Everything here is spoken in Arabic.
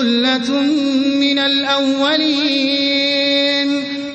ثُلَّةٌ مِّنَ الْأَوَّلِينَ